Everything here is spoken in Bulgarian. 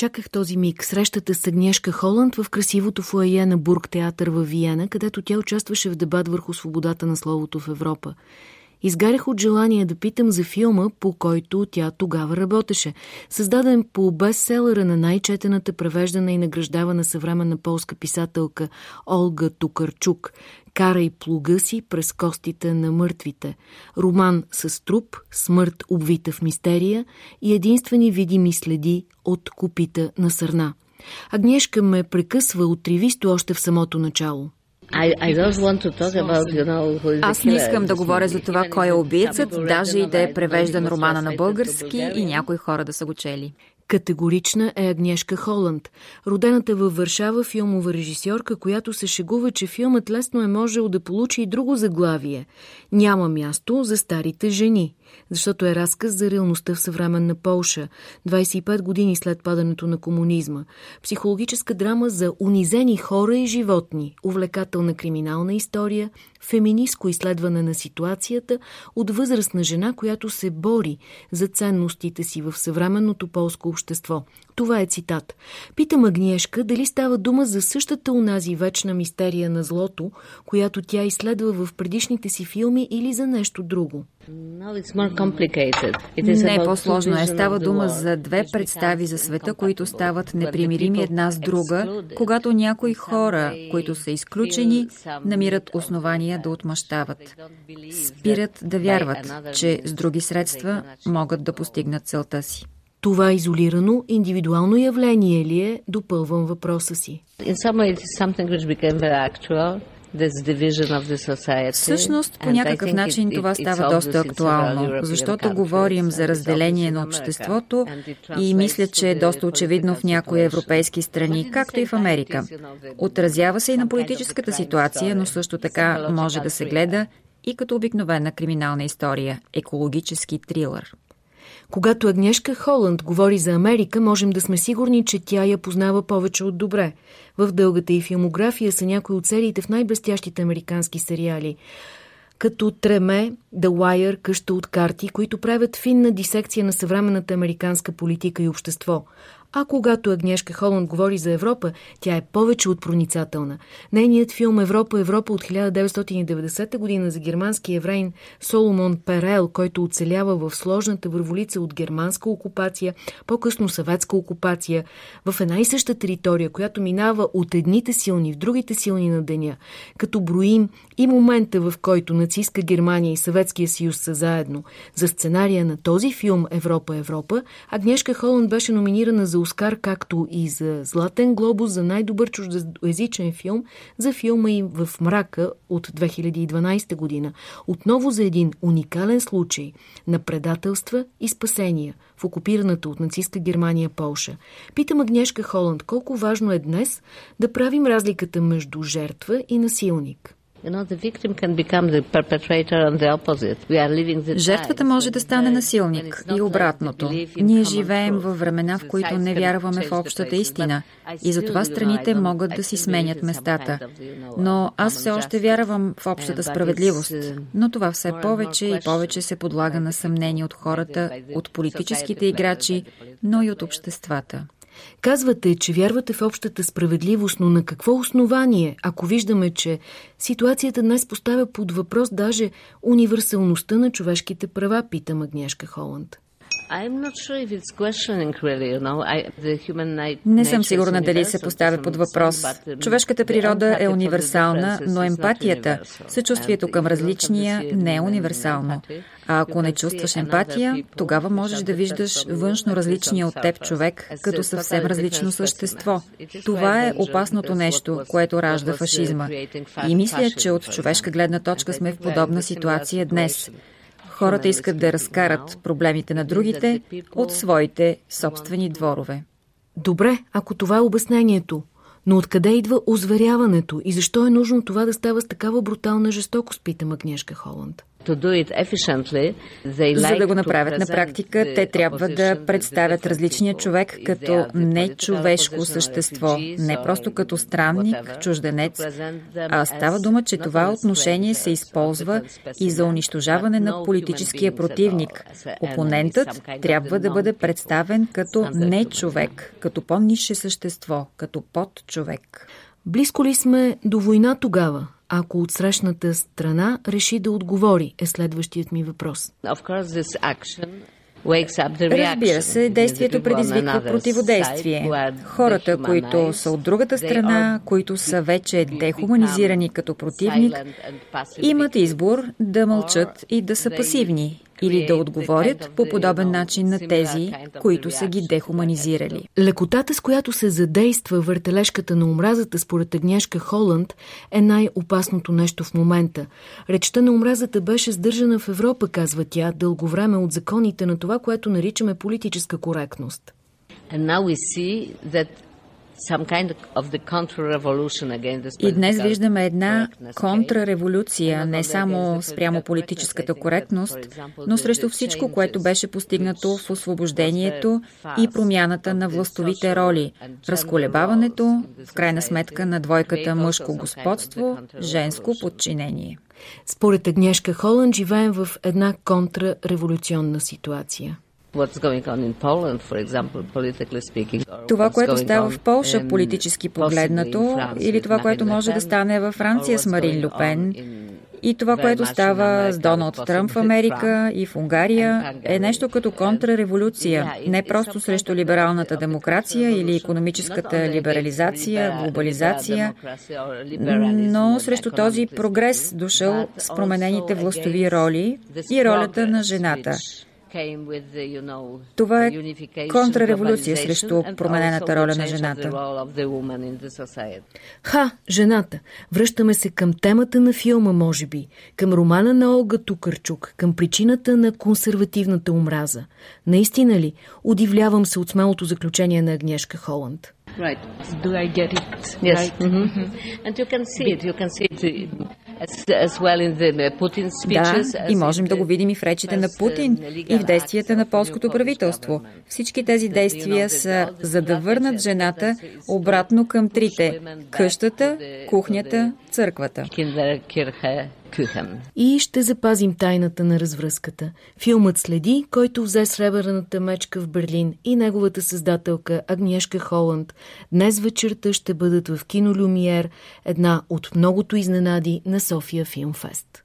Чаках този миг, срещата с Агнешка Холанд в красивото фуае на Бург театър в Виена, където тя участваше в дебат върху свободата на словото в Европа. Изгарях от желание да питам за филма, по който тя тогава работеше. Създаден по бестселъра на най-четената превеждана и награждавана съвременна полска писателка Олга Тукарчук «Карай плуга си през костите на мъртвите». Роман с труп, смърт обвита в мистерия и единствени видими следи от купита на сърна. Агнешка ме прекъсва от тривисто още в самото начало. Аз не искам да говоря за това кой е убийцът, даже и да е превеждан романа на български и някои хора да са го чели. Категорична е Агнешка Холанд, родената във Варшава филмова режисьорка, която се шегува, че филмът лесно е можел да получи и друго заглавие. Няма място за старите жени, защото е разказ за реалността в съвременна Полша, 25 години след падането на комунизма. Психологическа драма за унизени хора и животни, увлекателна криминална история, феминистко изследване на ситуацията от възрастна жена, която се бори за ценностите си в съвременното полско общество. Това е цитат. Питам Агниешка дали става дума за същата унази вечна мистерия на злото, която тя изследва в предишните си филми или за нещо друго. Не, по-сложно е. Става дума за две представи за света, които стават непримирими една с друга, когато някои хора, които са изключени, намират основания да отмъщават. Спират да вярват, че с други средства могат да постигнат целта си. Това изолирано, индивидуално явление ли е? Допълвам въпроса си. Всъщност, по някакъв начин това става доста актуално, защото говорим за разделение на обществото и мисля, че е доста очевидно в някои европейски страни, както и в Америка. Отразява се и на политическата ситуация, но също така може да се гледа и като обикновена криминална история, екологически трилър. Когато Агнешка Холанд говори за Америка, можем да сме сигурни, че тя я познава повече от добре. В дългата и филмография са някои от сериите в най-блестящите американски сериали като Треме, The Wire, Къща от карти, които правят финна дисекция на съвременната американска политика и общество. А когато Агнешка Холанд говори за Европа, тя е повече от проницателна. Нейният филм Европа, Европа от 1990 година за германски еврейн Соломон Перел, който оцелява в сложната върволица от германска окупация, по-късно съветска окупация, в една и съща територия, която минава от едните силни в другите силни на деня, като броим и момента, в който нацистска Германия и Съветския съюз са заедно. За сценария на този филм Европа, Европа, Агнешка Холанд беше номинирана за Оскар, както и за Златен глобус за най-добър чуждоязичен филм за филма им в мрака от 2012 година. Отново за един уникален случай на предателства и спасения в окупираната от нацистска Германия Полша. Питам Агнешка Холанд колко важно е днес да правим разликата между жертва и насилник. Жертвата може да стане насилник и обратното. Ние живеем във времена, в които не вярваме в общата истина и затова страните могат да си сменят местата. Но аз все още вярвам в общата справедливост. Но това все повече и повече се подлага на съмнение от хората, от политическите играчи, но и от обществата. Казвате, че вярвате в общата справедливост, но на какво основание, ако виждаме, че ситуацията днес поставя под въпрос даже универсалността на човешките права, пита Магняшка Холанд. Не съм сигурна дали се поставя под въпрос. Човешката природа е универсална, но емпатията, съчувствието към различния не е универсално. А ако не чувстваш емпатия, тогава можеш да виждаш външно различния от теб човек като съвсем различно същество. Това е опасното нещо, което ражда фашизма. И мисля, че от човешка гледна точка сме в подобна ситуация днес. Хората искат да разкарат проблемите на другите от своите собствени дворове. Добре, ако това е обяснението. Но откъде идва озверяването и защо е нужно това да става с такава брутална жестокост, пита Магнешка Холанд? За да го направят на практика, те трябва да представят различния човек като не човешко същество, не просто като странник, чужденец, а става дума, че това отношение се използва и за унищожаване на политическия противник. Опонентът трябва да бъде представен като не човек, като по-нише същество, като под човек. Близко ли сме до война тогава? Ако отсрещната страна реши да отговори, е следващият ми въпрос. Разбира се, действието предизвиква противодействие. Хората, които са от другата страна, които са вече дехуманизирани като противник, имат избор да мълчат и да са пасивни или да отговорят по подобен начин на тези, които са ги дехуманизирали. Лекотата, с която се задейства въртележката на омразата според Агнешка Холанд е най-опасното нещо в момента. Речта на омразата беше сдържана в Европа, казва тя, дълго време от законите на това, което наричаме политическа коректност. And now we see that и днес виждаме една контрареволюция не само спрямо политическата коректност, но срещу всичко, което беше постигнато в освобождението и промяната на властовите роли, разколебаването, в крайна сметка на двойката мъжко господство, женско подчинение. Според Агнешка Холанд живеем в една контрареволюционна ситуация. Това, което става в Полша политически погледнато, или това, което може да стане във Франция с Марин Люпен, и това, което става с Доналд Тръмп в Америка и в Унгария, е нещо като контрареволюция, не просто срещу либералната демокрация или економическата либерализация, глобализация, но срещу този прогрес, дошъл с променените властови роли и ролята на жената – това е контрареволюция срещу променената роля на жената. Ха, жената. Връщаме се към темата на филма, може би, към романа на Олга Тукърчук, към причината на консервативната омраза. Наистина ли? Удивлявам се от смелото заключение на Агнешка Холанд. Right. Do I get it? Yes. Right? Mm-hmm. Mm-hmm. And you can see it. You can see it да, и можем да го видим и в речите на Путин и в действията на полското правителство. Всички тези действия са за да върнат жената обратно към трите – къщата, кухнята, църквата. И ще запазим тайната на развръзката. Филмът следи, който взе сребърната мечка в Берлин и неговата създателка Агнешка Холанд. Днес вечерта ще бъдат в кино Люмиер, една от многото изненади на Sophia Filmfest.